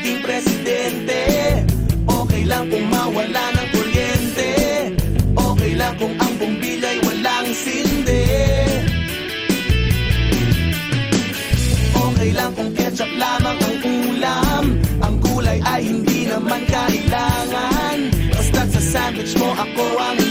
maging presidente. Okay lang kung mawala ng kuryente. Okay lang kung ang bumbilay walang sindi. Okay lang kung ketchup lamang ang ulam. Ang gulay ay hindi naman kailangan. Basta't sa sandwich mo ako ang